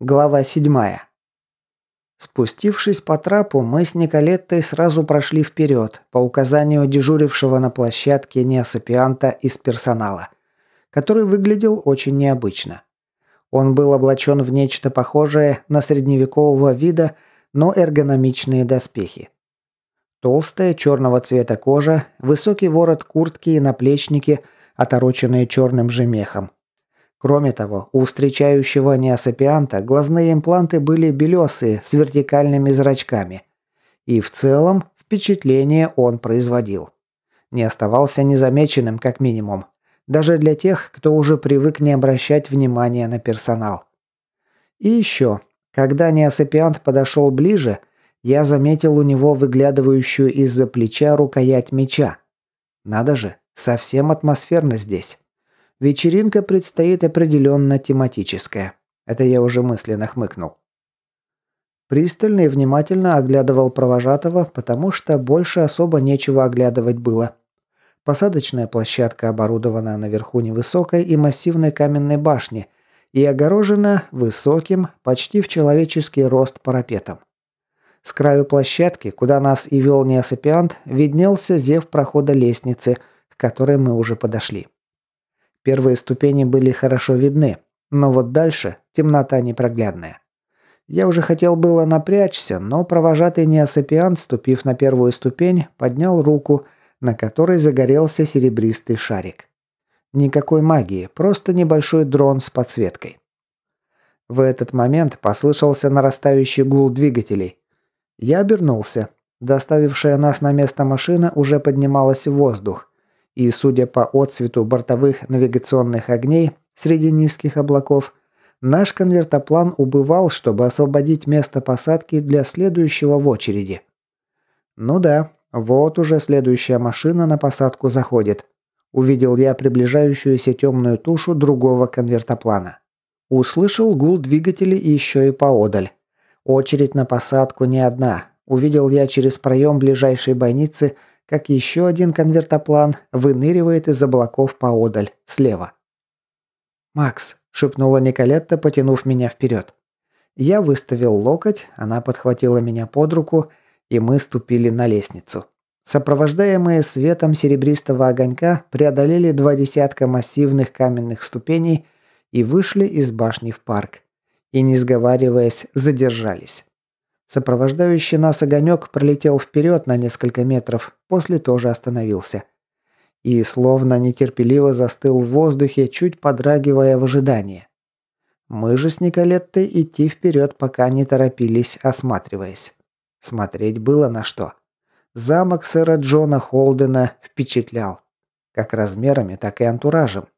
Глава 7. Спустившись по трапу, мы с Николеттой сразу прошли вперед, по указанию дежурившего на площадке неосапианта из персонала, который выглядел очень необычно. Он был облачен в нечто похожее на средневекового вида, но эргономичные доспехи. Толстая черного цвета кожа, высокий ворот куртки и наплечники, отороченные черным же мехом. Кроме того, у встречающего неосапианта глазные импланты были белесые, с вертикальными зрачками. И в целом впечатление он производил. Не оставался незамеченным, как минимум. Даже для тех, кто уже привык не обращать внимания на персонал. И еще, когда неосапиант подошел ближе, я заметил у него выглядывающую из-за плеча рукоять меча. Надо же, совсем атмосферно здесь. Вечеринка предстоит определенно тематическая. Это я уже мысленно хмыкнул. Пристально и внимательно оглядывал провожатого, потому что больше особо нечего оглядывать было. Посадочная площадка оборудована наверху невысокой и массивной каменной башни и огорожена высоким, почти в человеческий рост парапетом. С краю площадки, куда нас и вел неосапиант, виднелся зев прохода лестницы, к которой мы уже подошли. Первые ступени были хорошо видны, но вот дальше темнота непроглядная. Я уже хотел было напрячься, но провожатый неосапиант, ступив на первую ступень, поднял руку, на которой загорелся серебристый шарик. Никакой магии, просто небольшой дрон с подсветкой. В этот момент послышался нарастающий гул двигателей. Я обернулся. Доставившая нас на место машина уже поднималась в воздух и, судя по отцвету бортовых навигационных огней среди низких облаков, наш конвертоплан убывал, чтобы освободить место посадки для следующего в очереди. Ну да, вот уже следующая машина на посадку заходит. Увидел я приближающуюся темную тушу другого конвертоплана. Услышал гул двигателей еще и поодаль. Очередь на посадку не одна. Увидел я через проем ближайшей бойницы как еще один конвертоплан выныривает из облаков поодаль, слева. «Макс», – шепнула Николетта, потянув меня вперед. Я выставил локоть, она подхватила меня под руку, и мы ступили на лестницу. Сопровождаемые светом серебристого огонька преодолели два десятка массивных каменных ступеней и вышли из башни в парк. И, не сговариваясь, задержались. Сопровождающий нас огонек пролетел вперед на несколько метров, после тоже остановился. И словно нетерпеливо застыл в воздухе, чуть подрагивая в ожидании. Мы же с Николеттой идти вперед пока не торопились, осматриваясь. Смотреть было на что. Замок сэра Джона Холдена впечатлял. Как размерами, так и антуражем.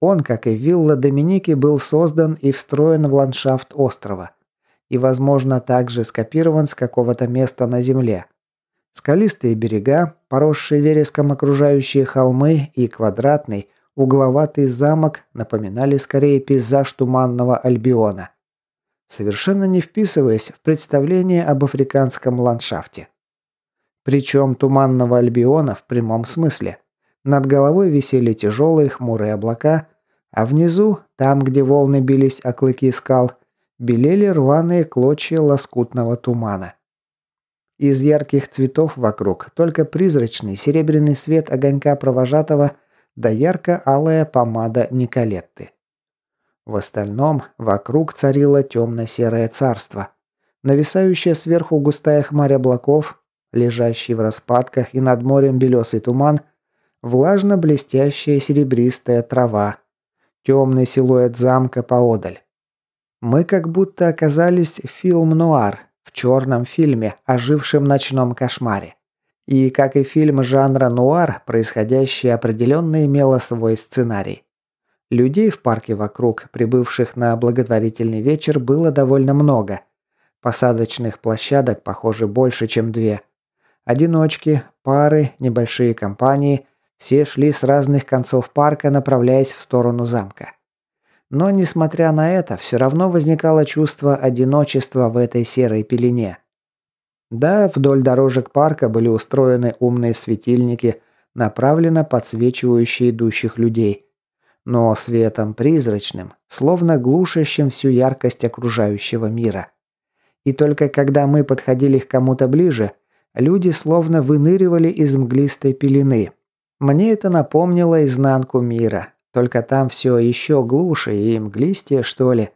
Он, как и вилла Доминики, был создан и встроен в ландшафт острова – и, возможно, также скопирован с какого-то места на Земле. Скалистые берега, поросшие вереском окружающие холмы и квадратный, угловатый замок напоминали скорее пейзаж туманного Альбиона, совершенно не вписываясь в представление об африканском ландшафте. Причем туманного Альбиона в прямом смысле. Над головой висели тяжелые хмурые облака, а внизу, там, где волны бились о клыки скал, белели рваные клочья лоскутного тумана. Из ярких цветов вокруг только призрачный серебряный свет огонька провожатого да ярко-алая помада Николетты. В остальном вокруг царило темно-серое царство. Нависающая сверху густая хмарь облаков, лежащий в распадках и над морем белесый туман, влажно-блестящая серебристая трава, темный силуэт замка поодаль. Мы как будто оказались в фильм-нуар, в черном фильме, ожившем ночном кошмаре. И, как и фильм жанра нуар, происходящее определенно имело свой сценарий. Людей в парке вокруг, прибывших на благотворительный вечер, было довольно много. Посадочных площадок, похоже, больше, чем две. Одиночки, пары, небольшие компании – все шли с разных концов парка, направляясь в сторону замка. Но, несмотря на это, все равно возникало чувство одиночества в этой серой пелене. Да, вдоль дорожек парка были устроены умные светильники, направленно подсвечивающие идущих людей. но светом призрачным, словно глушащим всю яркость окружающего мира. И только когда мы подходили к кому-то ближе, люди словно выныривали из мглистой пелены. Мне это напомнило изнанку мира, только там все еще глуше и мглистее, что ли.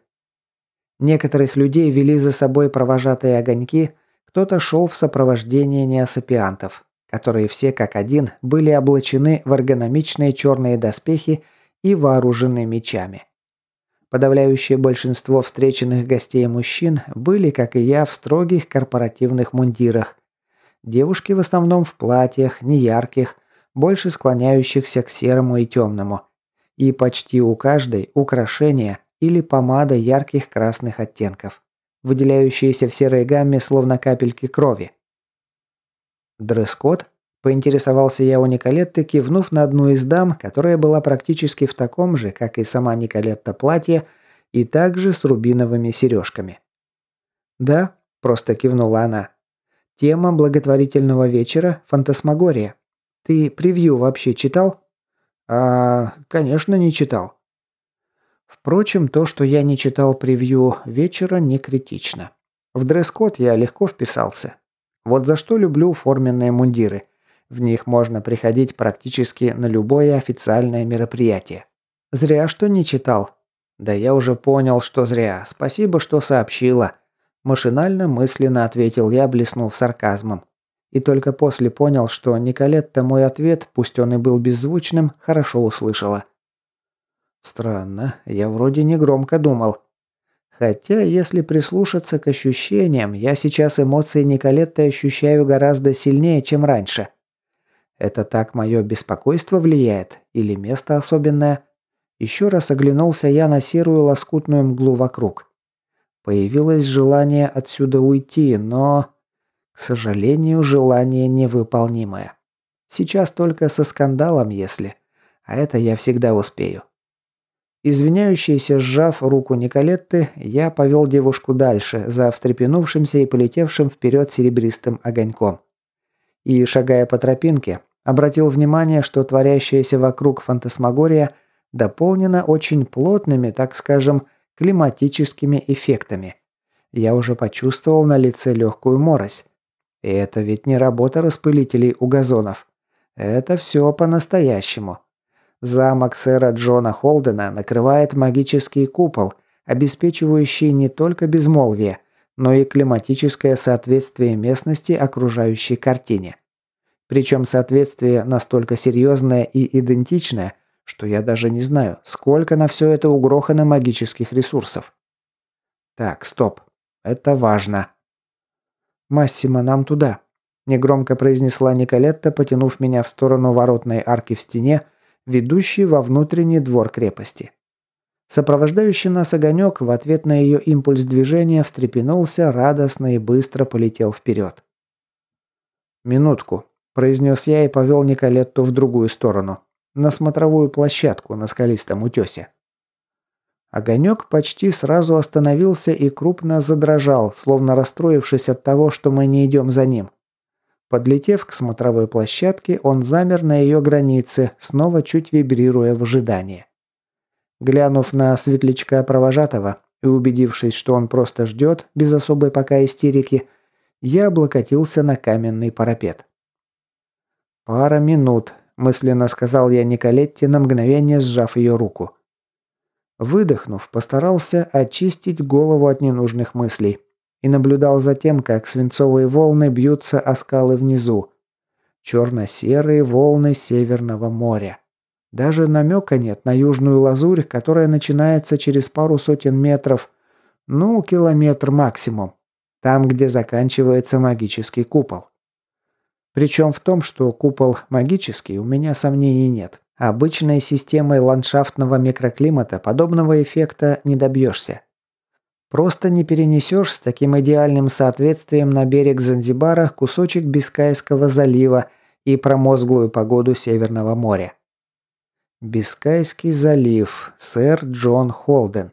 Некоторых людей вели за собой провожатые огоньки, кто-то шел в сопровождении неосапиантов, которые все как один были облачены в эргономичные черные доспехи и вооружены мечами. Подавляющее большинство встреченных гостей мужчин были, как и я, в строгих корпоративных мундирах. Девушки в основном в платьях, неярких, больше склоняющихся к серому и темному. И почти у каждой украшения или помада ярких красных оттенков, выделяющиеся в серой гамме словно капельки крови. Дресс-код? Поинтересовался я у Николетты, кивнув на одну из дам, которая была практически в таком же, как и сама Николетта, платье, и также с рубиновыми сережками. «Да», – просто кивнула она. «Тема благотворительного вечера – фантасмагория. Ты превью вообще читал?» «А, конечно, не читал». Впрочем, то, что я не читал превью вечера, не критично. В дресс-код я легко вписался. Вот за что люблю форменные мундиры – в них можно приходить практически на любое официальное мероприятие. Зря, что не читал. Да я уже понял, что зря. Спасибо, что сообщила. Машинально, мысленно ответил я, блеснув сарказмом. И только после понял, что Николетта мой ответ, пусть он и был беззвучным, хорошо услышала. Странно, я вроде не громко думал. Хотя, если прислушаться к ощущениям, я сейчас эмоции Николетты ощущаю гораздо сильнее, чем раньше. Это так мое беспокойство влияет? Или место особенное? Еще раз оглянулся я на серую лоскутную мглу вокруг. Появилось желание отсюда уйти, но... К сожалению, желание невыполнимое. Сейчас только со скандалом, если. А это я всегда успею. Извиняющийся, сжав руку Николетты, я повел девушку дальше, за встрепенувшимся и полетевшим вперед серебристым огоньком и, шагая по тропинке, обратил внимание, что творящаяся вокруг фантасмагория дополнена очень плотными, так скажем, климатическими эффектами. Я уже почувствовал на лице легкую морось. Это ведь не работа распылителей у газонов. Это все по-настоящему. Замок сэра Джона Холдена накрывает магический купол, обеспечивающий не только безмолвие, но и климатическое соответствие местности окружающей картине. Причем соответствие настолько серьезное и идентичное, что я даже не знаю, сколько на все это угрохано магических ресурсов. Так, стоп. Это важно. «Массимо, нам туда», – негромко произнесла Николетта, потянув меня в сторону воротной арки в стене, ведущей во внутренний двор крепости. Сопровождающий нас огонек в ответ на ее импульс движения встрепенулся, радостно и быстро полетел вперед. «Минутку», – произнес я и повел Николетту в другую сторону, на смотровую площадку на скалистом утесе. Огонек почти сразу остановился и крупно задрожал, словно расстроившись от того, что мы не идем за ним. Подлетев к смотровой площадке, он замер на ее границе, снова чуть вибрируя в ожидании. Глянув на светлячка провожатого и убедившись, что он просто ждет, без особой пока истерики, я облокотился на каменный парапет. «Пара минут», – мысленно сказал я Николетте, на мгновение сжав ее руку. Выдохнув, постарался очистить голову от ненужных мыслей и наблюдал за тем, как свинцовые волны бьются о скалы внизу. Черно-серые волны Северного моря. Даже намека нет на южную лазурь, которая начинается через пару сотен метров, ну, километр максимум, там, где заканчивается магический купол. Причем в том, что купол магический, у меня сомнений нет. Обычной системой ландшафтного микроклимата подобного эффекта не добьешься. Просто не перенесешь с таким идеальным соответствием на берег Занзибара кусочек Бискайского залива и промозглую погоду Северного моря. Бискайский залив. Сэр Джон Холден.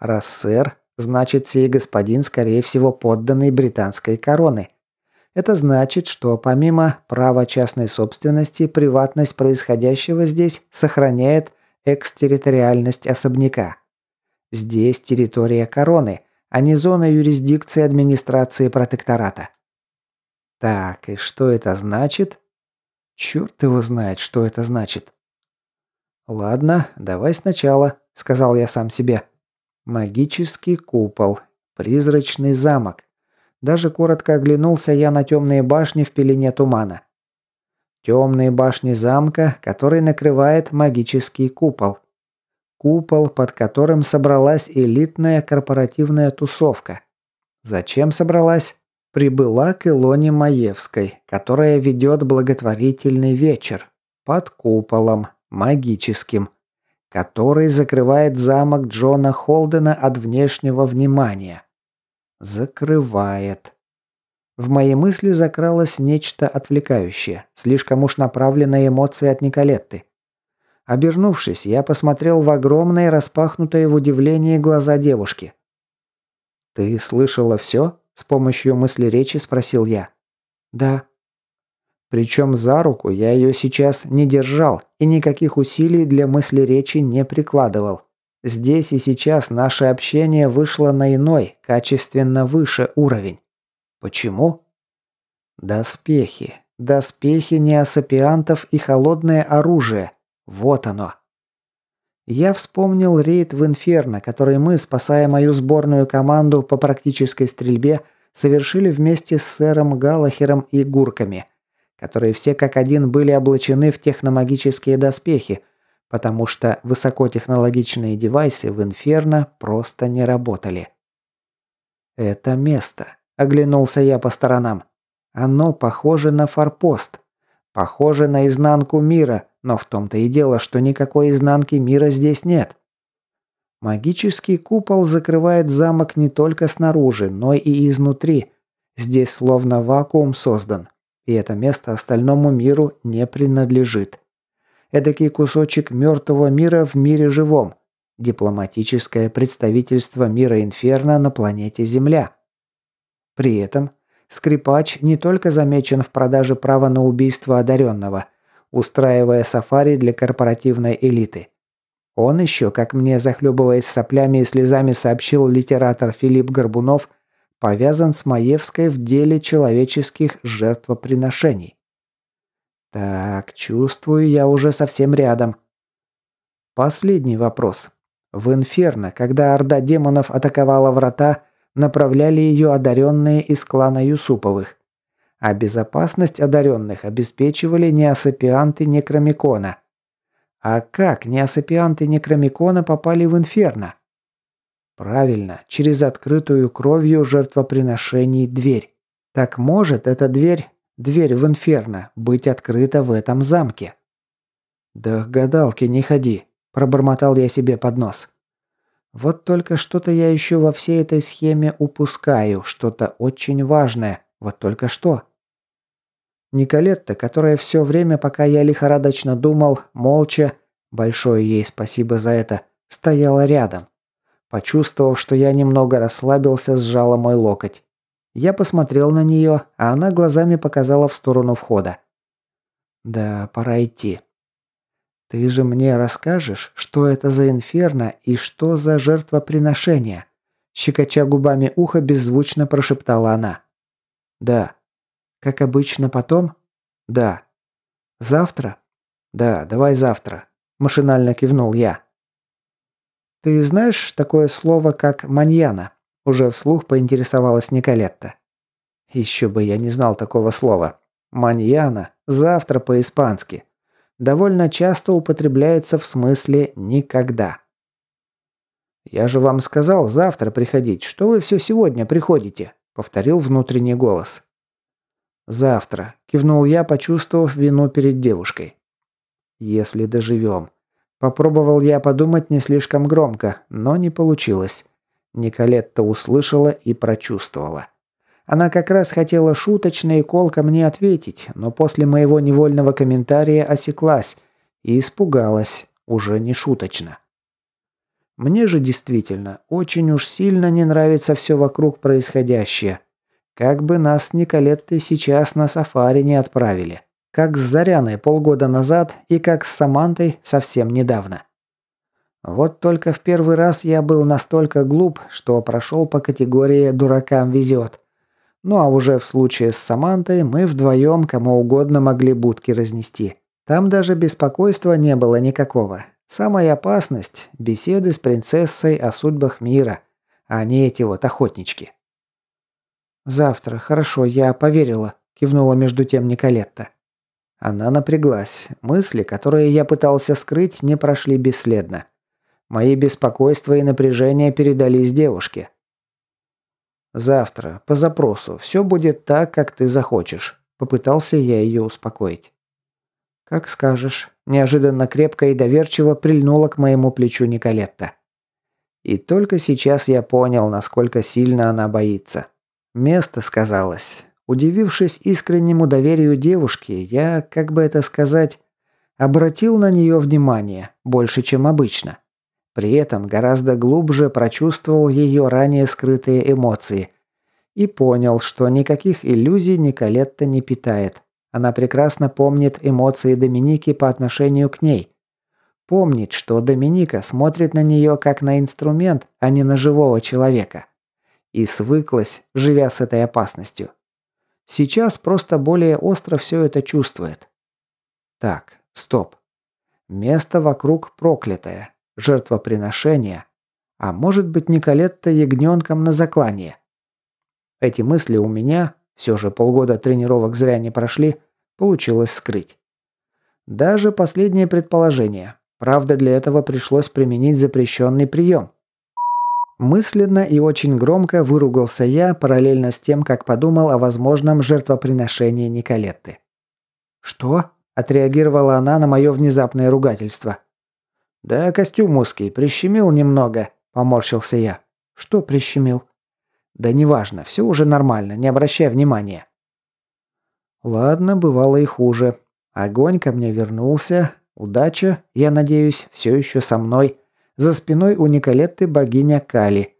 Раз сэр, значит сей господин, скорее всего, подданный британской короны. Это значит, что помимо права частной собственности, приватность происходящего здесь сохраняет экстерриториальность особняка. Здесь территория короны, а не зона юрисдикции администрации протектората. Так, и что это значит? Черт его знает, что это значит. Ладно, давай сначала, сказал я сам себе. Магический купол, призрачный замок. Даже коротко оглянулся я на темные башни в пелене тумана. Темные башни замка, который накрывает магический купол. Купол, под которым собралась элитная корпоративная тусовка. Зачем собралась? Прибыла к Илоне Маевской, которая ведет благотворительный вечер под куполом, магическим, который закрывает замок Джона Холдена от внешнего внимания. Закрывает. В мои мысли закралось нечто отвлекающее, слишком уж направленные эмоции от Николетты. Обернувшись, я посмотрел в огромные, распахнутые в удивлении глаза девушки. «Ты слышала все?» С помощью мысли речи спросил я. «Да». Причем за руку я ее сейчас не держал и никаких усилий для мысли речи не прикладывал. Здесь и сейчас наше общение вышло на иной, качественно выше уровень. Почему? Доспехи. Доспехи неосапиантов и холодное оружие. Вот оно. Я вспомнил рейд в Инферно, который мы, спасая мою сборную команду по практической стрельбе, совершили вместе с сэром Галахером и Гурками, которые все как один были облачены в техномагические доспехи, потому что высокотехнологичные девайсы в Инферно просто не работали. «Это место», — оглянулся я по сторонам. «Оно похоже на форпост, похоже на изнанку мира, но в том-то и дело, что никакой изнанки мира здесь нет. Магический купол закрывает замок не только снаружи, но и изнутри. Здесь словно вакуум создан, и это место остальному миру не принадлежит. Эдакий кусочек мертвого мира в мире живом. Дипломатическое представительство мира Инферно на планете Земля. При этом скрипач не только замечен в продаже права на убийство одаренного, устраивая сафари для корпоративной элиты. Он еще, как мне захлебываясь соплями и слезами сообщил литератор Филипп Горбунов, повязан с Маевской в деле человеческих жертвоприношений. Так, чувствую, я уже совсем рядом. Последний вопрос. В Инферно, когда орда демонов атаковала врата, направляли ее одаренные из клана Юсуповых а безопасность одаренных обеспечивали неосапианты Некромикона. А как неосапианты Некромикона попали в Инферно? Правильно, через открытую кровью жертвоприношений дверь. Так может эта дверь, дверь в Инферно, быть открыта в этом замке? «Да к не ходи», – пробормотал я себе под нос. «Вот только что-то я еще во всей этой схеме упускаю, что-то очень важное, вот только что». Николетта, которая все время, пока я лихорадочно думал, молча, большое ей спасибо за это, стояла рядом. Почувствовав, что я немного расслабился, сжала мой локоть. Я посмотрел на нее, а она глазами показала в сторону входа. «Да, пора идти». «Ты же мне расскажешь, что это за инферно и что за жертвоприношение?» Щекоча губами ухо, беззвучно прошептала она. «Да». Как обычно потом? Да. Завтра? Да, давай завтра. Машинально кивнул я. Ты знаешь такое слово, как маньяна? Уже вслух поинтересовалась Николетта. Еще бы я не знал такого слова. Маньяна – завтра по-испански. Довольно часто употребляется в смысле «никогда». «Я же вам сказал завтра приходить. Что вы все сегодня приходите?» – повторил внутренний голос. «Завтра», – кивнул я, почувствовав вину перед девушкой. «Если доживем». Попробовал я подумать не слишком громко, но не получилось. Николетта услышала и прочувствовала. Она как раз хотела шуточно и колко мне ответить, но после моего невольного комментария осеклась и испугалась, уже не шуточно. Мне же действительно очень уж сильно не нравится все вокруг происходящее. Как бы нас с Николеттой сейчас на сафари не отправили. Как с Заряной полгода назад и как с Самантой совсем недавно. Вот только в первый раз я был настолько глуп, что прошел по категории «дуракам везет». Ну а уже в случае с Самантой мы вдвоем кому угодно могли будки разнести. Там даже беспокойства не было никакого. Самая опасность – беседы с принцессой о судьбах мира, а не эти вот охотнички. «Завтра, хорошо, я поверила», – кивнула между тем Николетта. Она напряглась. Мысли, которые я пытался скрыть, не прошли бесследно. Мои беспокойства и напряжение передались девушке. «Завтра, по запросу, все будет так, как ты захочешь», – попытался я ее успокоить. «Как скажешь», – неожиданно крепко и доверчиво прильнула к моему плечу Николетта. И только сейчас я понял, насколько сильно она боится. Место сказалось. Удивившись искреннему доверию девушки, я, как бы это сказать, обратил на нее внимание, больше, чем обычно. При этом гораздо глубже прочувствовал ее ранее скрытые эмоции и понял, что никаких иллюзий Николетта не питает. Она прекрасно помнит эмоции Доминики по отношению к ней. Помнит, что Доминика смотрит на нее как на инструмент, а не на живого человека. И свыклась, живя с этой опасностью. Сейчас просто более остро все это чувствует. Так, стоп. Место вокруг проклятое. Жертвоприношение. А может быть Николетта ягненком на заклание. Эти мысли у меня, все же полгода тренировок зря не прошли, получилось скрыть. Даже последнее предположение. Правда, для этого пришлось применить запрещенный прием. Мысленно и очень громко выругался я, параллельно с тем, как подумал о возможном жертвоприношении Николетты. «Что?» – отреагировала она на мое внезапное ругательство. «Да костюм узкий, прищемил немного», – поморщился я. «Что прищемил?» «Да неважно, все уже нормально, не обращай внимания». Ладно, бывало и хуже. Огонь ко мне вернулся. Удача, я надеюсь, все еще со мной. За спиной у Николетты богиня Кали.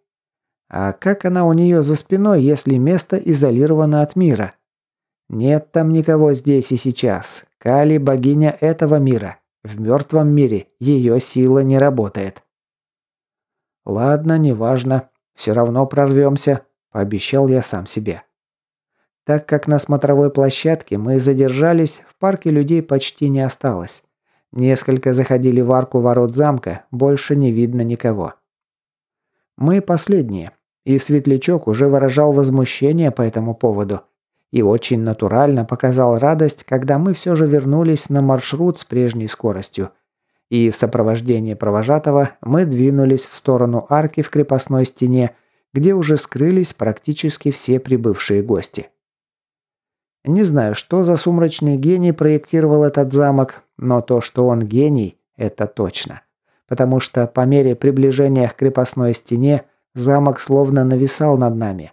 А как она у нее за спиной, если место изолировано от мира? Нет там никого здесь и сейчас. Кали – богиня этого мира. В мертвом мире ее сила не работает. Ладно, неважно. Все равно прорвемся, пообещал я сам себе. Так как на смотровой площадке мы задержались, в парке людей почти не осталось. Несколько заходили в арку ворот замка, больше не видно никого. Мы последние, и Светлячок уже выражал возмущение по этому поводу. И очень натурально показал радость, когда мы все же вернулись на маршрут с прежней скоростью. И в сопровождении провожатого мы двинулись в сторону арки в крепостной стене, где уже скрылись практически все прибывшие гости. Не знаю, что за сумрачный гений проектировал этот замок, но то, что он гений, это точно. Потому что по мере приближения к крепостной стене замок словно нависал над нами.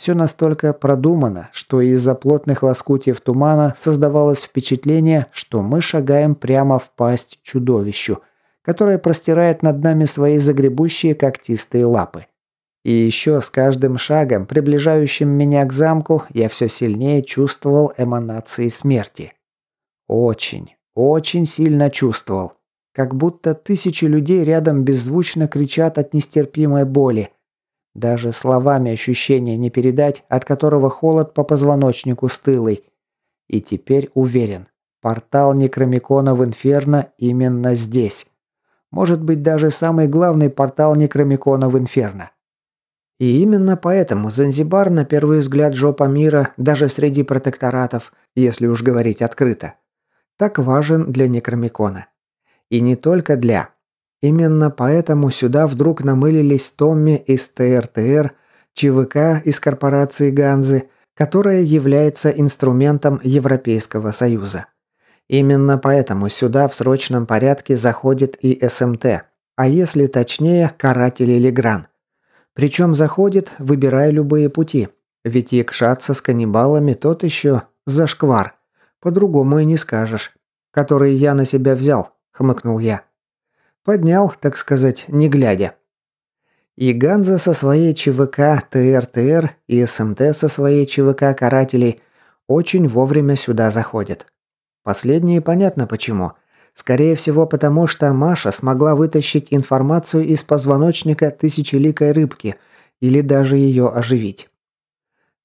Все настолько продумано, что из-за плотных лоскутьев тумана создавалось впечатление, что мы шагаем прямо в пасть чудовищу, которое простирает над нами свои загребущие когтистые лапы. И еще с каждым шагом, приближающим меня к замку, я все сильнее чувствовал эманации смерти. Очень, очень сильно чувствовал. Как будто тысячи людей рядом беззвучно кричат от нестерпимой боли. Даже словами ощущения не передать, от которого холод по позвоночнику стылый. И теперь уверен, портал Некромикона в Инферно именно здесь. Может быть даже самый главный портал Некромикона в Инферно. И именно поэтому Занзибар на первый взгляд жопа мира, даже среди протекторатов, если уж говорить открыто, так важен для Некромикона. И не только для. Именно поэтому сюда вдруг намылились Томми из ТРТР, ЧВК из корпорации Ганзы, которая является инструментом Европейского Союза. Именно поэтому сюда в срочном порядке заходит и СМТ, а если точнее, каратели Легран. Причем заходит, выбирая любые пути. Ведь якшаться с каннибалами тот еще зашквар. По-другому и не скажешь. Который я на себя взял, хмыкнул я. Поднял, так сказать, не глядя. И Ганза со своей ЧВК ТРТР и СМТ со своей ЧВК Карателей очень вовремя сюда заходят. Последние понятно почему. Скорее всего, потому что Маша смогла вытащить информацию из позвоночника тысячеликой рыбки или даже ее оживить.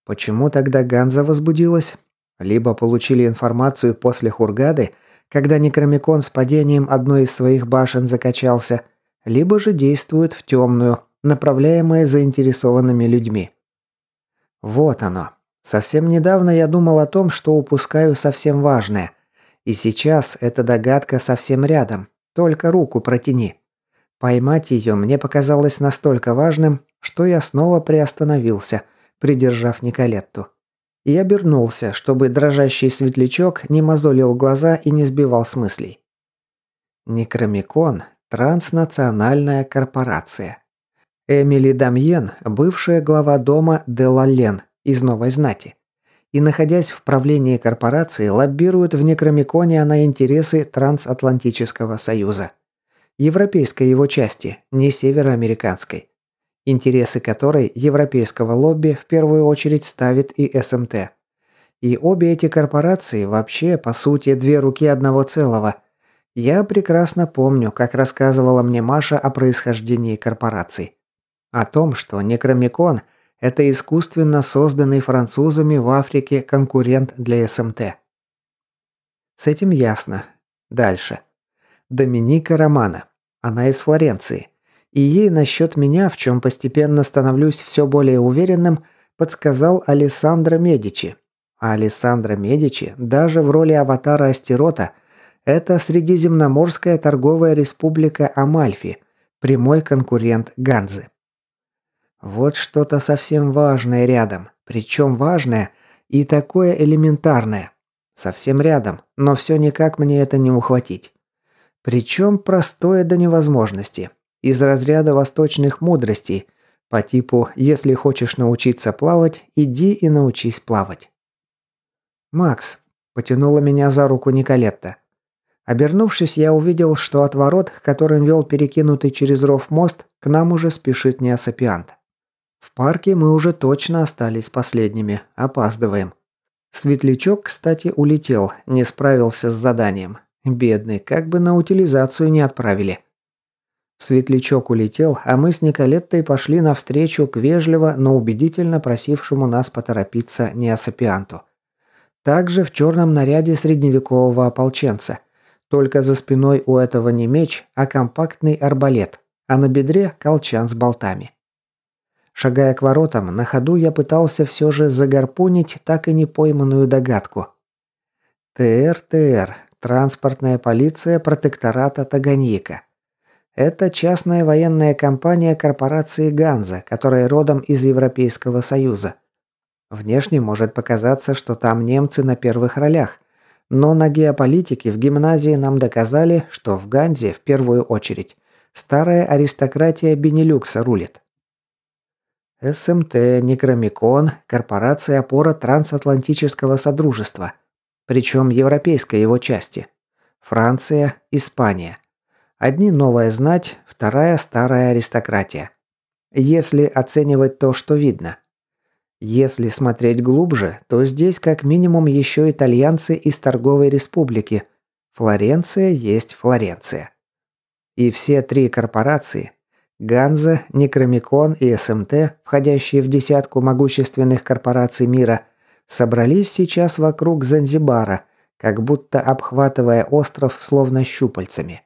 Почему тогда Ганза возбудилась? Либо получили информацию после Хургады, когда Некромикон с падением одной из своих башен закачался, либо же действуют в темную, направляемые заинтересованными людьми. Вот оно. Совсем недавно я думал о том, что упускаю совсем важное. И сейчас эта догадка совсем рядом. Только руку протяни. Поймать ее мне показалось настолько важным, что я снова приостановился, придержав Николетту. И обернулся, чтобы дрожащий светлячок не мозолил глаза и не сбивал с мыслей. Некромикон – транснациональная корпорация. Эмили Дамьен – бывшая глава дома Делален из Новой Знати и, находясь в правлении корпорации, лоббирует в Некромиконе на интересы Трансатлантического Союза. Европейской его части, не североамериканской. Интересы которой европейского лобби в первую очередь ставит и СМТ. И обе эти корпорации вообще, по сути, две руки одного целого. Я прекрасно помню, как рассказывала мне Маша о происхождении корпораций. О том, что Некромикон – это искусственно созданный французами в Африке конкурент для СМТ. С этим ясно. Дальше. Доминика Романа. Она из Флоренции. И ей насчет меня, в чем постепенно становлюсь все более уверенным, подсказал Алессандро Медичи. А Алессандро Медичи даже в роли аватара Астерота – это Средиземноморская торговая республика Амальфи, прямой конкурент Ганзы. Вот что-то совсем важное рядом. Причем важное и такое элементарное. Совсем рядом, но все никак мне это не ухватить. Причем простое до невозможности. Из разряда восточных мудростей. По типу «если хочешь научиться плавать, иди и научись плавать». «Макс», – потянула меня за руку Николетта. Обернувшись, я увидел, что от ворот, которым вел перекинутый через ров мост, к нам уже спешит неосапиант. В парке мы уже точно остались последними, опаздываем. Светлячок, кстати, улетел, не справился с заданием. Бедный, как бы на утилизацию не отправили. Светлячок улетел, а мы с Николеттой пошли навстречу к вежливо, но убедительно просившему нас поторопиться неосапианту. Также в черном наряде средневекового ополченца. Только за спиной у этого не меч, а компактный арбалет, а на бедре колчан с болтами. Шагая к воротам, на ходу я пытался все же загарпунить так и не пойманную догадку. ТР-ТР. Транспортная полиция протектората Таганьика. Это частная военная компания корпорации «Ганза», которая родом из Европейского Союза. Внешне может показаться, что там немцы на первых ролях. Но на геополитике в гимназии нам доказали, что в Ганзе в первую очередь старая аристократия Бенилюкса рулит. СМТ, Некромикон, корпорация опора трансатлантического содружества. Причем европейской его части. Франция, Испания. Одни новая знать, вторая старая аристократия. Если оценивать то, что видно. Если смотреть глубже, то здесь как минимум еще итальянцы из торговой республики. Флоренция есть Флоренция. И все три корпорации Ганза, Некромикон и СМТ, входящие в десятку могущественных корпораций мира, собрались сейчас вокруг Занзибара, как будто обхватывая остров словно щупальцами.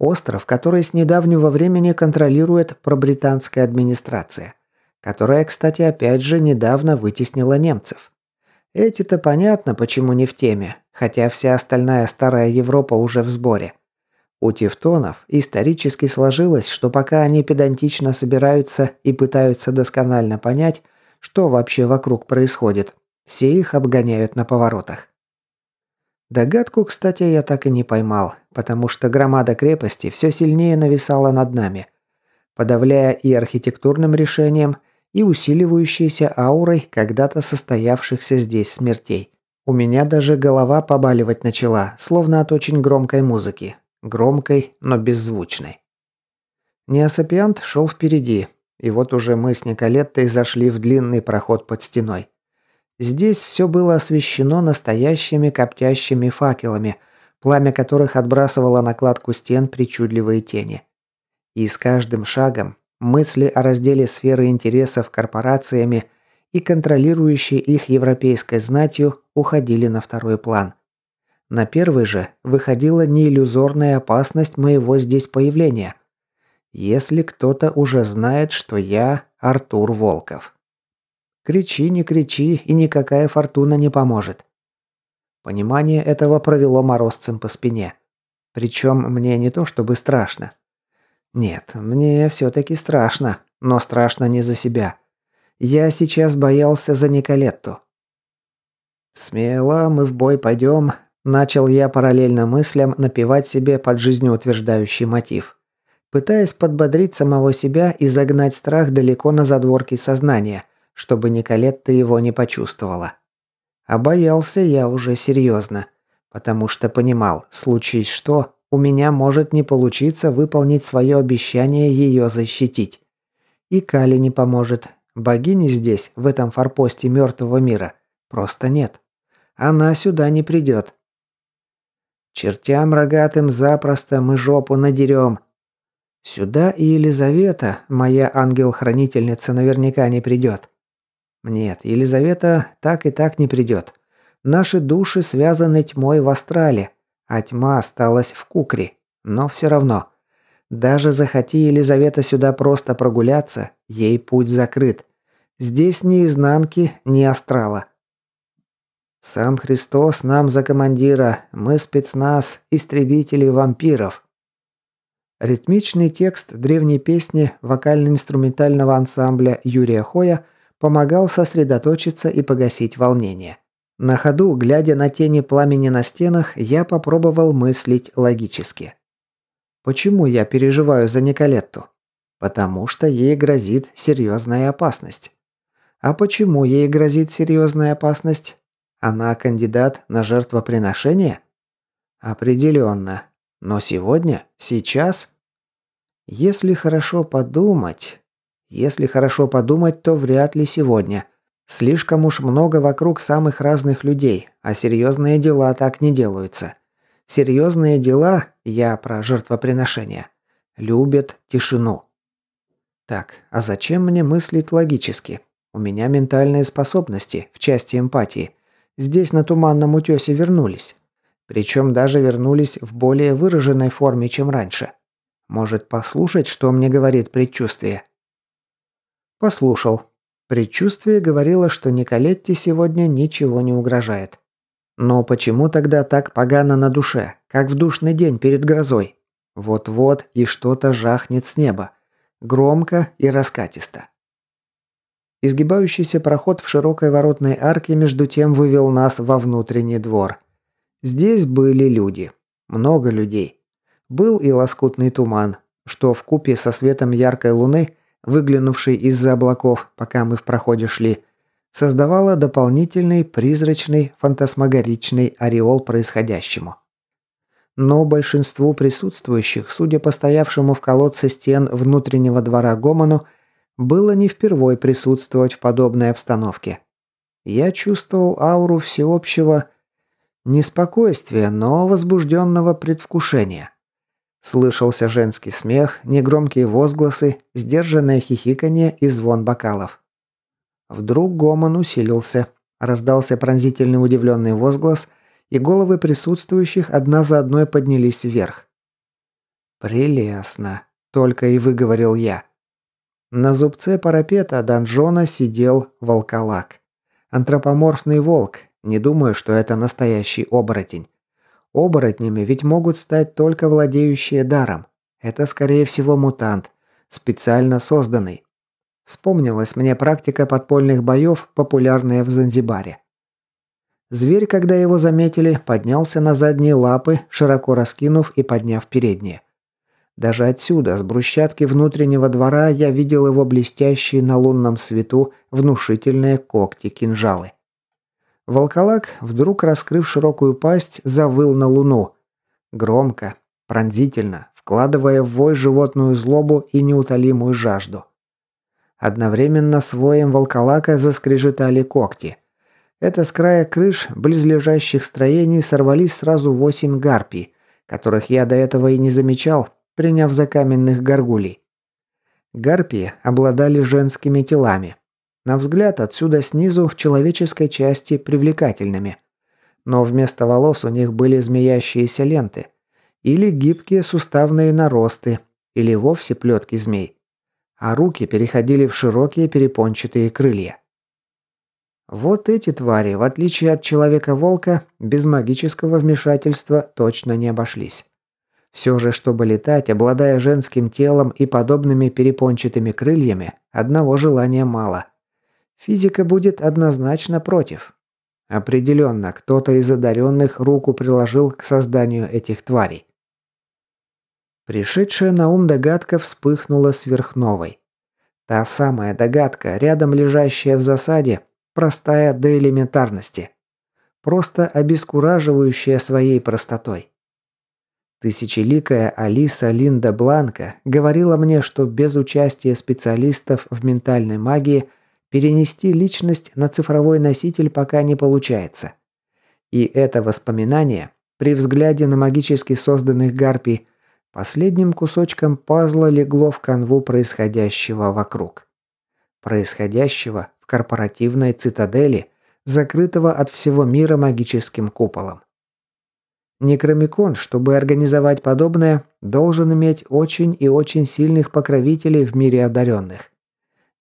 Остров, который с недавнего времени контролирует пробританская администрация, которая, кстати, опять же недавно вытеснила немцев. Эти-то понятно, почему не в теме, хотя вся остальная старая Европа уже в сборе. У тевтонов исторически сложилось, что пока они педантично собираются и пытаются досконально понять, что вообще вокруг происходит, все их обгоняют на поворотах. Догадку, кстати, я так и не поймал, потому что громада крепости все сильнее нависала над нами, подавляя и архитектурным решением, и усиливающейся аурой когда-то состоявшихся здесь смертей. У меня даже голова побаливать начала, словно от очень громкой музыки, Громкой, но беззвучной. Неосапиант шел впереди, и вот уже мы с Николеттой зашли в длинный проход под стеной. Здесь все было освещено настоящими коптящими факелами, пламя которых отбрасывало на кладку стен причудливые тени. И с каждым шагом мысли о разделе сферы интересов корпорациями и контролирующей их европейской знатью уходили на второй план. На первый же выходила неиллюзорная опасность моего здесь появления. Если кто-то уже знает, что я Артур Волков. Кричи, не кричи, и никакая фортуна не поможет. Понимание этого провело морозцем по спине. Причем мне не то чтобы страшно. Нет, мне все-таки страшно, но страшно не за себя. Я сейчас боялся за Николетту. «Смело мы в бой пойдем», – начал я параллельно мыслям напевать себе под жизнеутверждающий мотив, пытаясь подбодрить самого себя и загнать страх далеко на задворки сознания, чтобы Николетта его не почувствовала. А боялся я уже серьезно, потому что понимал, случись что, у меня может не получиться выполнить свое обещание ее защитить. И Кали не поможет. Богини здесь, в этом форпосте мертвого мира, просто нет. Она сюда не придет. Чертям рогатым запросто мы жопу надерем. Сюда и Елизавета, моя ангел-хранительница, наверняка не придет. Нет, Елизавета так и так не придет. Наши души связаны тьмой в астрале, а тьма осталась в кукре. Но все равно. Даже захоти Елизавета сюда просто прогуляться, ей путь закрыт. Здесь ни изнанки, ни астрала. Сам Христос нам за командира, мы спецназ, истребители вампиров. Ритмичный текст древней песни вокально-инструментального ансамбля Юрия Хоя – помогал сосредоточиться и погасить волнение. На ходу, глядя на тени пламени на стенах, я попробовал мыслить логически. Почему я переживаю за Николетту? Потому что ей грозит серьезная опасность. А почему ей грозит серьезная опасность? Она кандидат на жертвоприношение? Определенно. Но сегодня? Сейчас? Если хорошо подумать... Если хорошо подумать, то вряд ли сегодня. Слишком уж много вокруг самых разных людей, а серьезные дела так не делаются. Серьезные дела, я про жертвоприношение, любят тишину. Так, а зачем мне мыслить логически? У меня ментальные способности в части эмпатии. Здесь на туманном утесе вернулись. Причем даже вернулись в более выраженной форме, чем раньше. Может послушать, что мне говорит предчувствие? Послушал. Предчувствие говорило, что Николетте сегодня ничего не угрожает. Но почему тогда так погано на душе, как в душный день перед грозой? Вот-вот и что-то жахнет с неба. Громко и раскатисто. Изгибающийся проход в широкой воротной арке между тем вывел нас во внутренний двор. Здесь были люди. Много людей. Был и лоскутный туман, что в купе со светом яркой луны выглянувший из-за облаков, пока мы в проходе шли, создавала дополнительный призрачный фантасмагоричный ореол происходящему. Но большинству присутствующих, судя по стоявшему в колодце стен внутреннего двора Гомону, было не впервой присутствовать в подобной обстановке. Я чувствовал ауру всеобщего неспокойствия, но возбужденного предвкушения. Слышался женский смех, негромкие возгласы, сдержанное хихиканье и звон бокалов. Вдруг гомон усилился. Раздался пронзительный удивленный возглас, и головы присутствующих одна за одной поднялись вверх. «Прелестно», — только и выговорил я. На зубце парапета донжона сидел волколак. Антропоморфный волк, не думаю, что это настоящий оборотень. Оборотнями ведь могут стать только владеющие даром. Это, скорее всего, мутант, специально созданный. Вспомнилась мне практика подпольных боев, популярная в Занзибаре. Зверь, когда его заметили, поднялся на задние лапы, широко раскинув и подняв передние. Даже отсюда, с брусчатки внутреннего двора, я видел его блестящие на лунном свету внушительные когти-кинжалы. Волколак, вдруг раскрыв широкую пасть, завыл на луну. Громко, пронзительно, вкладывая в вой животную злобу и неутолимую жажду. Одновременно с воем волколака заскрежетали когти. Это с края крыш близлежащих строений сорвались сразу восемь гарпий, которых я до этого и не замечал, приняв за каменных горгулей. Гарпии обладали женскими телами. На взгляд отсюда снизу в человеческой части привлекательными. Но вместо волос у них были змеящиеся ленты. Или гибкие суставные наросты, или вовсе плетки змей. А руки переходили в широкие перепончатые крылья. Вот эти твари, в отличие от Человека-волка, без магического вмешательства точно не обошлись. Все же, чтобы летать, обладая женским телом и подобными перепончатыми крыльями, одного желания мало. Физика будет однозначно против. Определенно, кто-то из одаренных руку приложил к созданию этих тварей. Пришедшая на ум догадка вспыхнула сверхновой. Та самая догадка, рядом лежащая в засаде, простая до элементарности. Просто обескураживающая своей простотой. Тысячеликая Алиса Линда Бланка говорила мне, что без участия специалистов в ментальной магии перенести личность на цифровой носитель пока не получается. И это воспоминание при взгляде на магически созданных гарпий последним кусочком пазла легло в канву происходящего вокруг. Происходящего в корпоративной цитадели, закрытого от всего мира магическим куполом. Некромикон, чтобы организовать подобное, должен иметь очень и очень сильных покровителей в мире одаренных.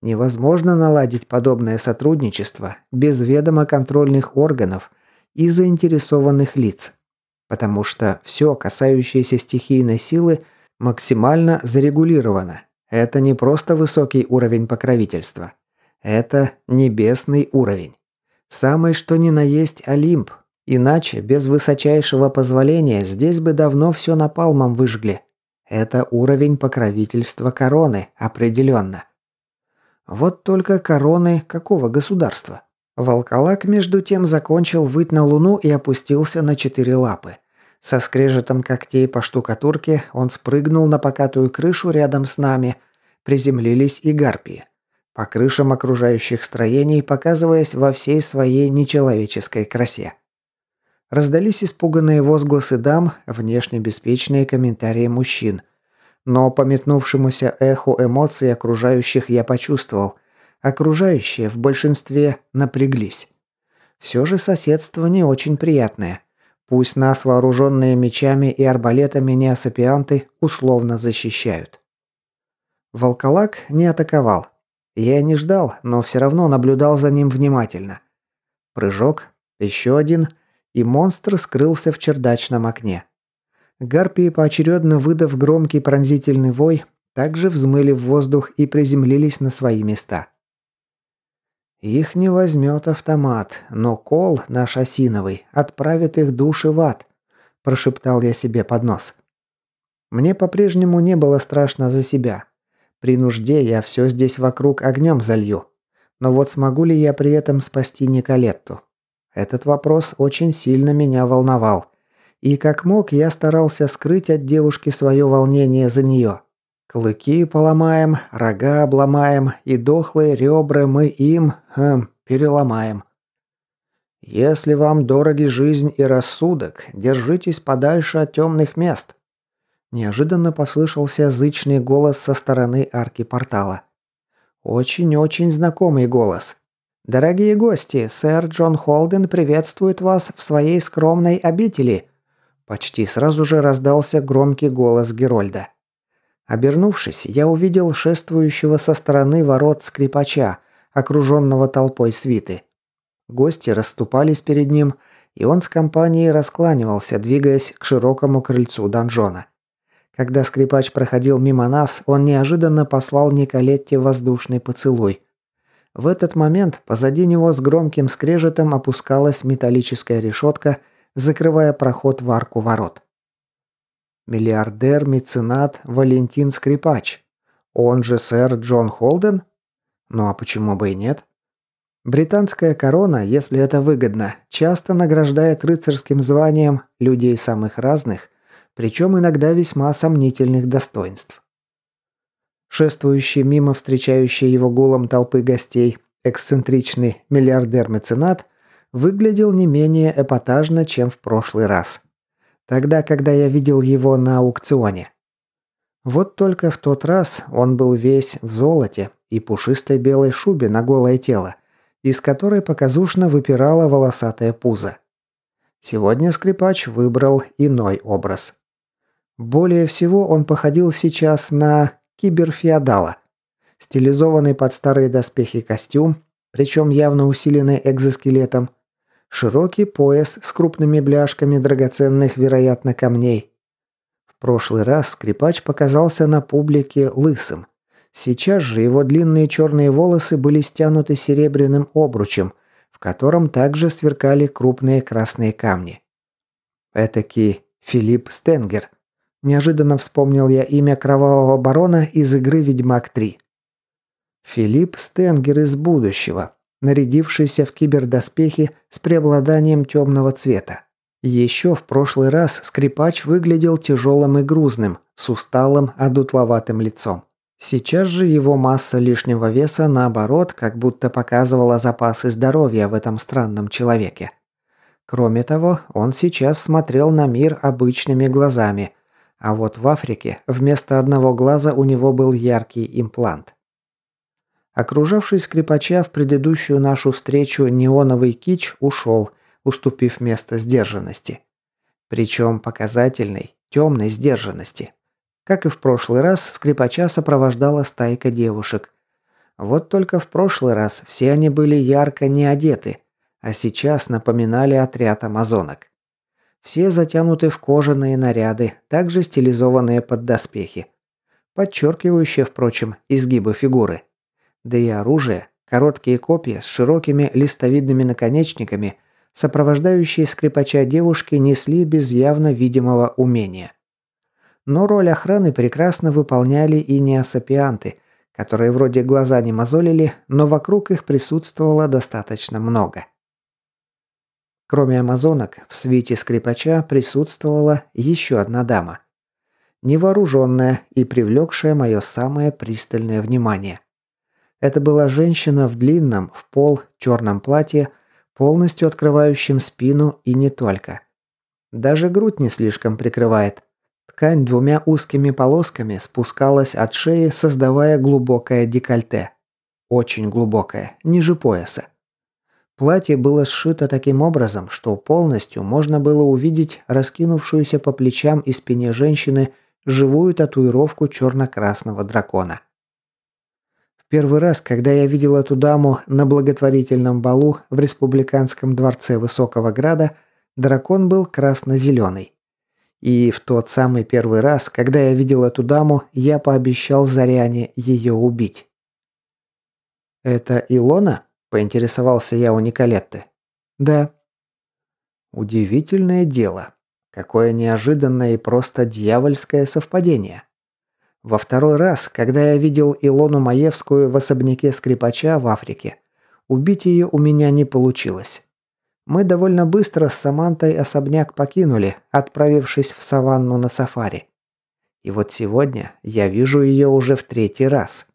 Невозможно наладить подобное сотрудничество без ведома контрольных органов и заинтересованных лиц, потому что все, касающееся стихийной силы, максимально зарегулировано. Это не просто высокий уровень покровительства. Это небесный уровень. Самый что ни на есть Олимп, Иначе, без высочайшего позволения, здесь бы давно все напалмом выжгли. Это уровень покровительства короны, определенно. Вот только короны какого государства? Волколак между тем закончил выть на луну и опустился на четыре лапы. Со скрежетом когтей по штукатурке он спрыгнул на покатую крышу рядом с нами. Приземлились и гарпии. По крышам окружающих строений, показываясь во всей своей нечеловеческой красе. Раздались испуганные возгласы дам, внешне беспечные комментарии мужчин. Но по метнувшемуся эху эмоций окружающих я почувствовал. Окружающие в большинстве напряглись. Все же соседство не очень приятное. Пусть нас, вооруженные мечами и арбалетами неосапианты, условно защищают. Волколак не атаковал. Я не ждал, но все равно наблюдал за ним внимательно. Прыжок, еще один – и монстр скрылся в чердачном окне. Гарпии, поочередно выдав громкий пронзительный вой, также взмыли в воздух и приземлились на свои места. «Их не возьмет автомат, но кол наш осиновый отправит их души в ад», – прошептал я себе под нос. Мне по-прежнему не было страшно за себя. При нужде я все здесь вокруг огнем залью. Но вот смогу ли я при этом спасти Николетту? Этот вопрос очень сильно меня волновал. И как мог, я старался скрыть от девушки свое волнение за нее. Клыки поломаем, рога обломаем, и дохлые ребра мы им, эм, переломаем. Если вам дороги жизнь и рассудок, держитесь подальше от темных мест. Неожиданно послышался зычный голос со стороны арки портала. Очень-очень знакомый голос. «Дорогие гости, сэр Джон Холден приветствует вас в своей скромной обители!» Почти сразу же раздался громкий голос Герольда. Обернувшись, я увидел шествующего со стороны ворот скрипача, окруженного толпой свиты. Гости расступались перед ним, и он с компанией раскланивался, двигаясь к широкому крыльцу донжона. Когда скрипач проходил мимо нас, он неожиданно послал Николетте воздушный поцелуй – в этот момент позади него с громким скрежетом опускалась металлическая решетка, закрывая проход в арку ворот. Миллиардер-меценат Валентин Скрипач. Он же сэр Джон Холден? Ну а почему бы и нет? Британская корона, если это выгодно, часто награждает рыцарским званием людей самых разных, причем иногда весьма сомнительных достоинств. Шествующий мимо встречающий его гулом толпы гостей, эксцентричный миллиардер-меценат, выглядел не менее эпатажно, чем в прошлый раз. Тогда, когда я видел его на аукционе. Вот только в тот раз он был весь в золоте и пушистой белой шубе на голое тело, из которой показушно выпирала волосатая пузо. Сегодня скрипач выбрал иной образ. Более всего он походил сейчас на киберфеодала. Стилизованный под старые доспехи костюм, причем явно усиленный экзоскелетом, широкий пояс с крупными бляшками драгоценных, вероятно, камней. В прошлый раз скрипач показался на публике лысым. Сейчас же его длинные черные волосы были стянуты серебряным обручем, в котором также сверкали крупные красные камни. Этакий Филипп Стенгер. Неожиданно вспомнил я имя кровавого барона из игры «Ведьмак 3». Филипп Стенгер из будущего, нарядившийся в кибердоспехи с преобладанием темного цвета. Еще в прошлый раз скрипач выглядел тяжелым и грузным, с усталым, одутловатым лицом. Сейчас же его масса лишнего веса, наоборот, как будто показывала запасы здоровья в этом странном человеке. Кроме того, он сейчас смотрел на мир обычными глазами, а вот в Африке вместо одного глаза у него был яркий имплант. Окружавший скрипача в предыдущую нашу встречу неоновый кич ушел, уступив место сдержанности. Причем показательной, темной сдержанности. Как и в прошлый раз, скрипача сопровождала стайка девушек. Вот только в прошлый раз все они были ярко не одеты, а сейчас напоминали отряд амазонок. Все затянуты в кожаные наряды, также стилизованные под доспехи, подчеркивающие, впрочем, изгибы фигуры. Да и оружие, короткие копья с широкими листовидными наконечниками, сопровождающие скрипача девушки, несли без явно видимого умения. Но роль охраны прекрасно выполняли и неосапианты, которые вроде глаза не мозолили, но вокруг их присутствовало достаточно много. Кроме амазонок, в свите скрипача присутствовала еще одна дама. Невооруженная и привлекшая мое самое пристальное внимание. Это была женщина в длинном, в пол, черном платье, полностью открывающем спину и не только. Даже грудь не слишком прикрывает. Ткань двумя узкими полосками спускалась от шеи, создавая глубокое декольте. Очень глубокое, ниже пояса. Платье было сшито таким образом, что полностью можно было увидеть раскинувшуюся по плечам и спине женщины живую татуировку черно-красного дракона первый раз, когда я видел эту даму на благотворительном балу в Республиканском дворце Высокого Града, дракон был красно-зеленый. И в тот самый первый раз, когда я видел эту даму, я пообещал Заряне ее убить. «Это Илона?» – поинтересовался я у Николетты. «Да». Удивительное дело. Какое неожиданное и просто дьявольское совпадение. Во второй раз, когда я видел Илону Маевскую в особняке скрипача в Африке, убить ее у меня не получилось. Мы довольно быстро с Самантой особняк покинули, отправившись в саванну на сафари. И вот сегодня я вижу ее уже в третий раз.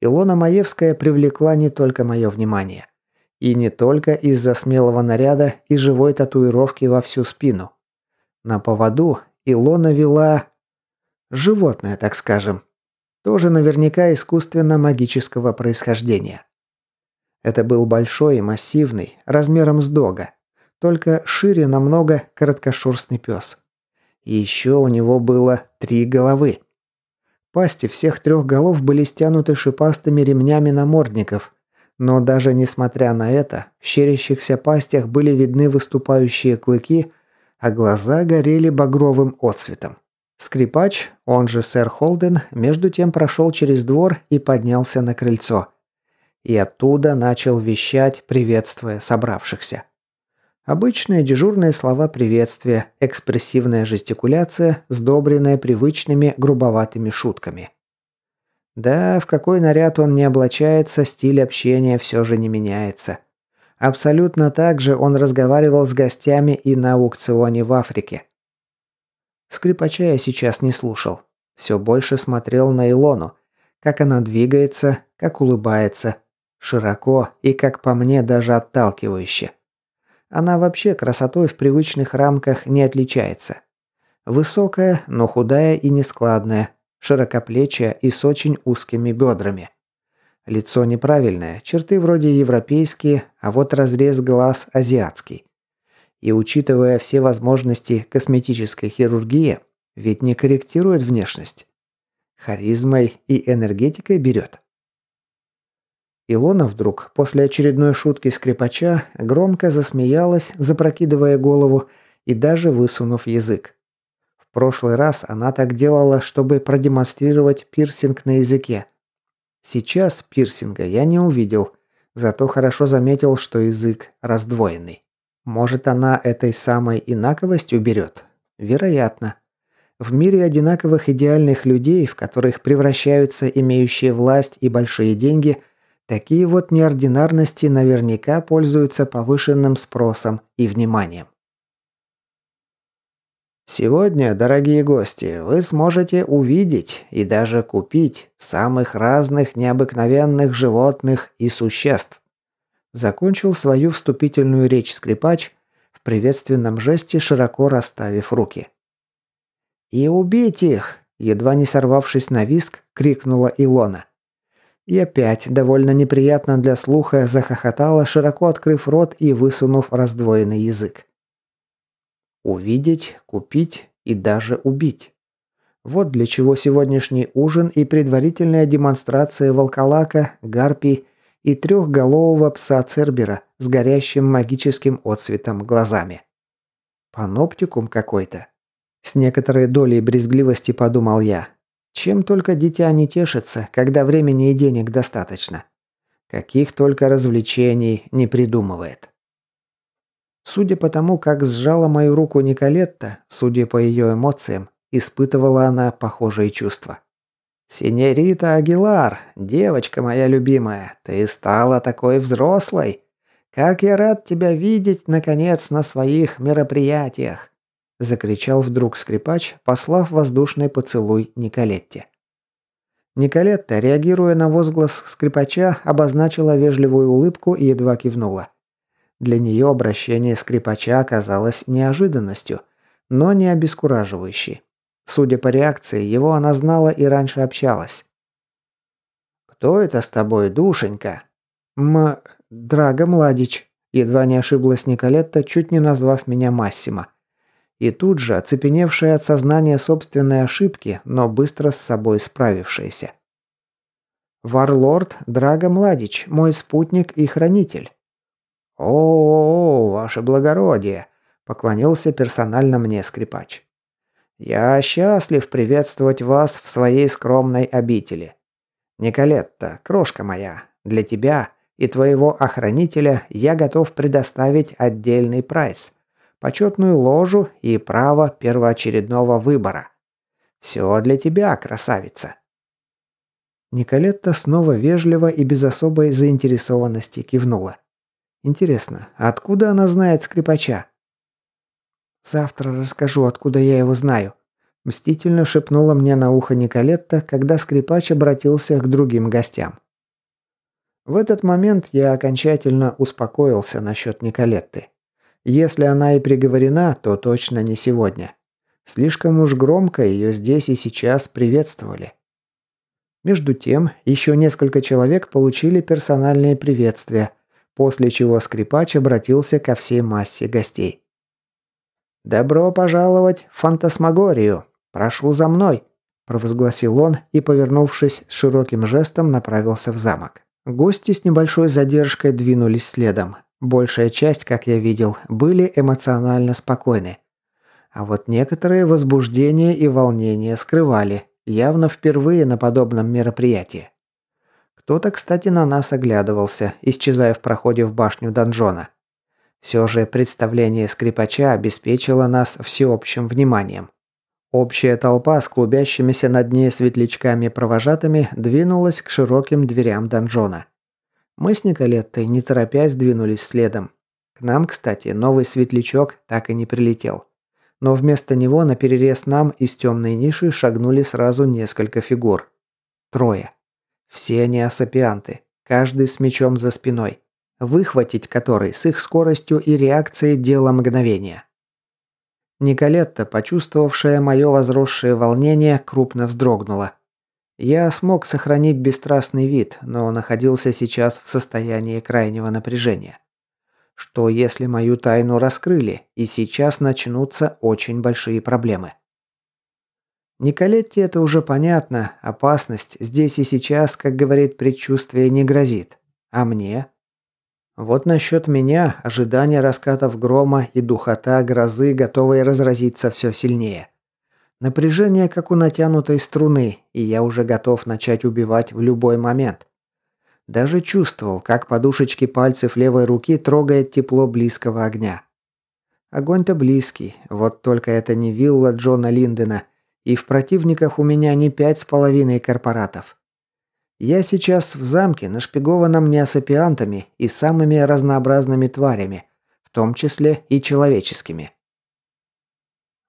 Илона Маевская привлекла не только мое внимание. И не только из-за смелого наряда и живой татуировки во всю спину. На поводу Илона вела Животное, так скажем. Тоже наверняка искусственно-магического происхождения. Это был большой и массивный, размером с дога, только шире намного короткошерстный пес. И еще у него было три головы. Пасти всех трех голов были стянуты шипастыми ремнями намордников, но даже несмотря на это, в щерящихся пастях были видны выступающие клыки, а глаза горели багровым отсветом. Скрипач, он же сэр Холден, между тем прошел через двор и поднялся на крыльцо. И оттуда начал вещать, приветствуя собравшихся. Обычные дежурные слова приветствия, экспрессивная жестикуляция, сдобренная привычными грубоватыми шутками. Да, в какой наряд он не облачается, стиль общения все же не меняется. Абсолютно так же он разговаривал с гостями и на аукционе в Африке. Скрипача я сейчас не слушал. Все больше смотрел на Илону. Как она двигается, как улыбается. Широко и, как по мне, даже отталкивающе. Она вообще красотой в привычных рамках не отличается. Высокая, но худая и нескладная, широкоплечья и с очень узкими бедрами. Лицо неправильное, черты вроде европейские, а вот разрез глаз азиатский. И учитывая все возможности косметической хирургии, ведь не корректирует внешность. Харизмой и энергетикой берет. Илона вдруг, после очередной шутки скрипача, громко засмеялась, запрокидывая голову и даже высунув язык. В прошлый раз она так делала, чтобы продемонстрировать пирсинг на языке. Сейчас пирсинга я не увидел, зато хорошо заметил, что язык раздвоенный. Может, она этой самой инаковостью берет? Вероятно. В мире одинаковых идеальных людей, в которых превращаются имеющие власть и большие деньги – Такие вот неординарности наверняка пользуются повышенным спросом и вниманием. Сегодня, дорогие гости, вы сможете увидеть и даже купить самых разных необыкновенных животных и существ. Закончил свою вступительную речь скрипач, в приветственном жесте широко расставив руки. «И убить их!» – едва не сорвавшись на виск, крикнула Илона. И опять, довольно неприятно для слуха, захохотала, широко открыв рот и высунув раздвоенный язык. Увидеть, купить и даже убить. Вот для чего сегодняшний ужин и предварительная демонстрация волколака, гарпий и трехголового пса Цербера с горящим магическим отсветом глазами. Паноптикум какой-то. С некоторой долей брезгливости подумал я. Чем только дитя не тешится, когда времени и денег достаточно. Каких только развлечений не придумывает. Судя по тому, как сжала мою руку Николетта, судя по ее эмоциям, испытывала она похожие чувства. «Синерита Агилар, девочка моя любимая, ты стала такой взрослой. Как я рад тебя видеть, наконец, на своих мероприятиях закричал вдруг скрипач, послав воздушный поцелуй Николетте. Николетта, реагируя на возглас скрипача, обозначила вежливую улыбку и едва кивнула. Для нее обращение скрипача оказалось неожиданностью, но не обескураживающей. Судя по реакции, его она знала и раньше общалась. «Кто это с тобой, душенька?» «М... Драго Младич», — едва не ошиблась Николетта, чуть не назвав меня Массимо. И тут же, оцепеневшая от сознания собственной ошибки, но быстро с собой справившаяся. «Варлорд Драго Младич, мой спутник и хранитель». «О, -о, -о ваше благородие!» – поклонился персонально мне скрипач. «Я счастлив приветствовать вас в своей скромной обители. Николетта, крошка моя, для тебя и твоего охранителя я готов предоставить отдельный прайс – почетную ложу и право первоочередного выбора. Все для тебя, красавица. Николетта снова вежливо и без особой заинтересованности кивнула. Интересно, откуда она знает скрипача? Завтра расскажу, откуда я его знаю, мстительно шепнула мне на ухо Николетта, когда скрипач обратился к другим гостям. В этот момент я окончательно успокоился насчет Николетты. Если она и приговорена, то точно не сегодня. Слишком уж громко ее здесь и сейчас приветствовали. Между тем, еще несколько человек получили персональные приветствия, после чего скрипач обратился ко всей массе гостей. «Добро пожаловать в фантасмагорию! Прошу за мной!» – провозгласил он и, повернувшись, широким жестом направился в замок. Гости с небольшой задержкой двинулись следом. Большая часть, как я видел, были эмоционально спокойны. А вот некоторые возбуждения и волнения скрывали, явно впервые на подобном мероприятии. Кто-то, кстати, на нас оглядывался, исчезая в проходе в башню донжона. Все же представление скрипача обеспечило нас всеобщим вниманием. Общая толпа с клубящимися над ней светлячками-провожатыми двинулась к широким дверям донжона. Мы с Николеттой, не торопясь, двинулись следом. К нам, кстати, новый светлячок так и не прилетел. Но вместо него на перерез нам из темной ниши шагнули сразу несколько фигур. Трое. Все они асапианты. каждый с мечом за спиной, выхватить который с их скоростью и реакцией дело мгновения. Николетта, почувствовавшая мое возросшее волнение, крупно вздрогнула. Я смог сохранить бесстрастный вид, но находился сейчас в состоянии крайнего напряжения. Что если мою тайну раскрыли, и сейчас начнутся очень большие проблемы? Николетте это уже понятно, опасность здесь и сейчас, как говорит предчувствие, не грозит. А мне? Вот насчет меня ожидание раскатов грома и духота грозы, готовые разразиться все сильнее. Напряжение, как у натянутой струны, и я уже готов начать убивать в любой момент. Даже чувствовал, как подушечки пальцев левой руки трогает тепло близкого огня. Огонь-то близкий, вот только это не вилла Джона Линдена, и в противниках у меня не пять с половиной корпоратов. Я сейчас в замке, нашпигованном неосапиантами и самыми разнообразными тварями, в том числе и человеческими.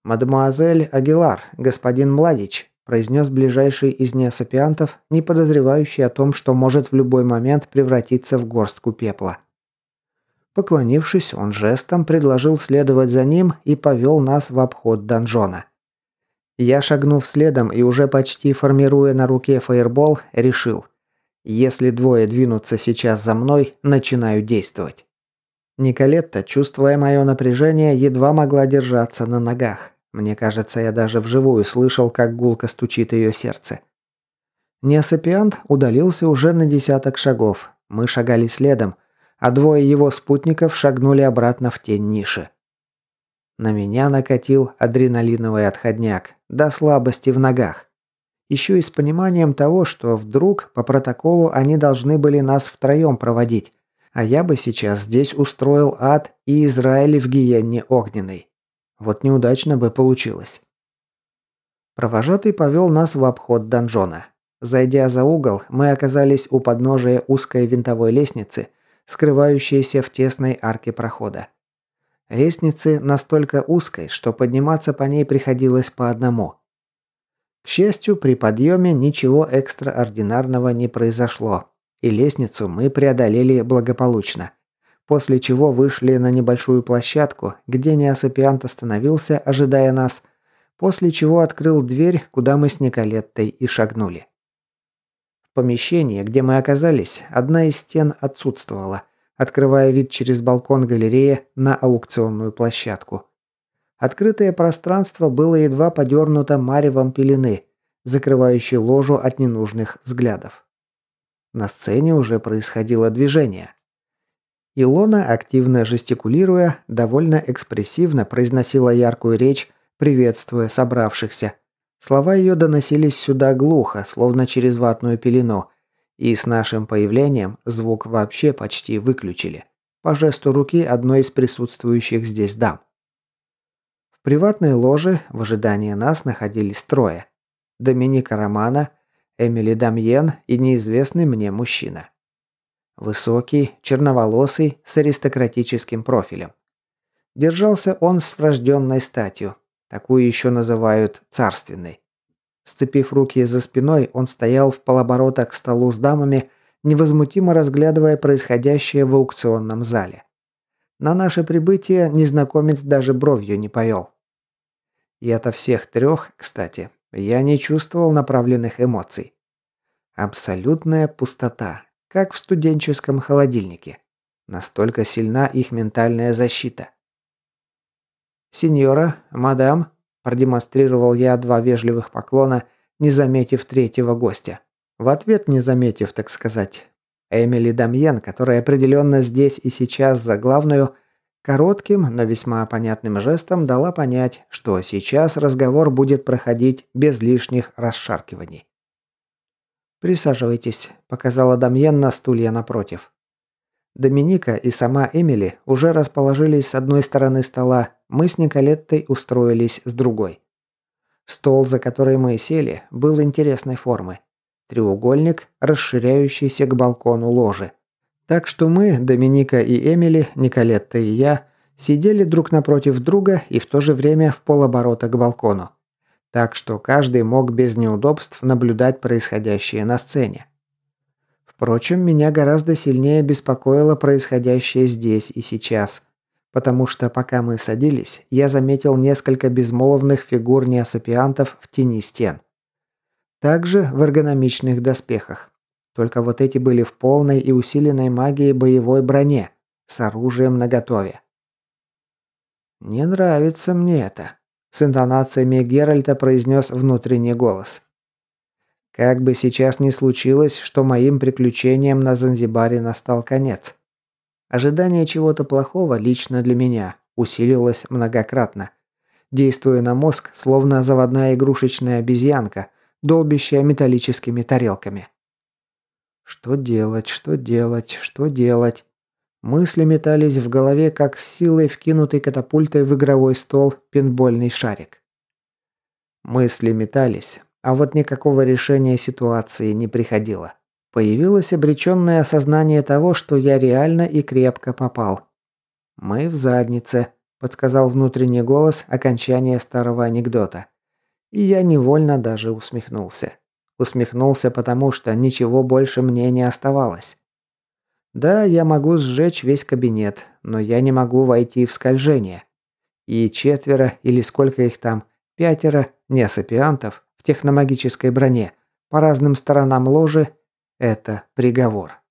«Мадемуазель Агилар, господин Младич», произнес ближайший из неосапиантов, не подозревающий о том, что может в любой момент превратиться в горстку пепла. Поклонившись, он жестом предложил следовать за ним и повел нас в обход донжона. Я, шагнув следом и уже почти формируя на руке фаербол, решил. Если двое двинутся сейчас за мной, начинаю действовать. Николетта, чувствуя мое напряжение, едва могла держаться на ногах. Мне кажется, я даже вживую слышал, как гулко стучит ее сердце. Неосапиант удалился уже на десяток шагов. Мы шагали следом, а двое его спутников шагнули обратно в тень ниши. На меня накатил адреналиновый отходняк, до слабости в ногах. Еще и с пониманием того, что вдруг по протоколу они должны были нас втроем проводить, а я бы сейчас здесь устроил ад и Израиль в гиенне огненной. Вот неудачно бы получилось. Провожатый повел нас в обход донжона. Зайдя за угол, мы оказались у подножия узкой винтовой лестницы, скрывающейся в тесной арке прохода. Лестницы настолько узкой, что подниматься по ней приходилось по одному. К счастью, при подъеме ничего экстраординарного не произошло, и лестницу мы преодолели благополучно. После чего вышли на небольшую площадку, где неосапиант остановился, ожидая нас, после чего открыл дверь, куда мы с Николеттой и шагнули. В помещении, где мы оказались, одна из стен отсутствовала – открывая вид через балкон галереи на аукционную площадку. Открытое пространство было едва подернуто маревом пелены, закрывающей ложу от ненужных взглядов. На сцене уже происходило движение. Илона, активно жестикулируя, довольно экспрессивно произносила яркую речь, приветствуя собравшихся. Слова ее доносились сюда глухо, словно через ватную пелену, и с нашим появлением звук вообще почти выключили. По жесту руки одной из присутствующих здесь дам. В приватной ложе в ожидании нас находились трое. Доминика Романа, Эмили Дамьен и неизвестный мне мужчина. Высокий, черноволосый, с аристократическим профилем. Держался он с врожденной статью. Такую еще называют царственной. Сцепив руки за спиной, он стоял в полоборота к столу с дамами, невозмутимо разглядывая происходящее в аукционном зале. На наше прибытие незнакомец даже бровью не повел. И это всех трех, кстати, я не чувствовал направленных эмоций. Абсолютная пустота, как в студенческом холодильнике. Настолько сильна их ментальная защита. «Сеньора, мадам», Продемонстрировал я два вежливых поклона, не заметив третьего гостя. В ответ не заметив, так сказать. Эмили Дамьен, которая определенно здесь и сейчас за главную, коротким, но весьма понятным жестом дала понять, что сейчас разговор будет проходить без лишних расшаркиваний. «Присаживайтесь», – показала Дамьен на стулья напротив. Доминика и сама Эмили уже расположились с одной стороны стола, мы с Николеттой устроились с другой. Стол, за который мы сели, был интересной формы. Треугольник, расширяющийся к балкону ложи. Так что мы, Доминика и Эмили, Николетта и я, сидели друг напротив друга и в то же время в полоборота к балкону. Так что каждый мог без неудобств наблюдать происходящее на сцене. Впрочем, меня гораздо сильнее беспокоило происходящее здесь и сейчас. Потому что пока мы садились, я заметил несколько безмолвных фигур неосапиантов в тени стен. Также в эргономичных доспехах. Только вот эти были в полной и усиленной магией боевой броне, с оружием наготове. «Не нравится мне это», – с интонациями Геральта произнес внутренний голос. Как бы сейчас ни случилось, что моим приключениям на Занзибаре настал конец. Ожидание чего-то плохого лично для меня усилилось многократно, действуя на мозг, словно заводная игрушечная обезьянка, долбящая металлическими тарелками. Что делать, что делать, что делать? Мысли метались в голове, как с силой вкинутый катапультой в игровой стол пинбольный шарик. Мысли метались, а вот никакого решения ситуации не приходило. Появилось обреченное осознание того, что я реально и крепко попал. «Мы в заднице», – подсказал внутренний голос окончания старого анекдота. И я невольно даже усмехнулся. Усмехнулся, потому что ничего больше мне не оставалось. Да, я могу сжечь весь кабинет, но я не могу войти в скольжение. И четверо, или сколько их там, пятеро неосапиантов техномагической броне по разным сторонам ложи – это приговор.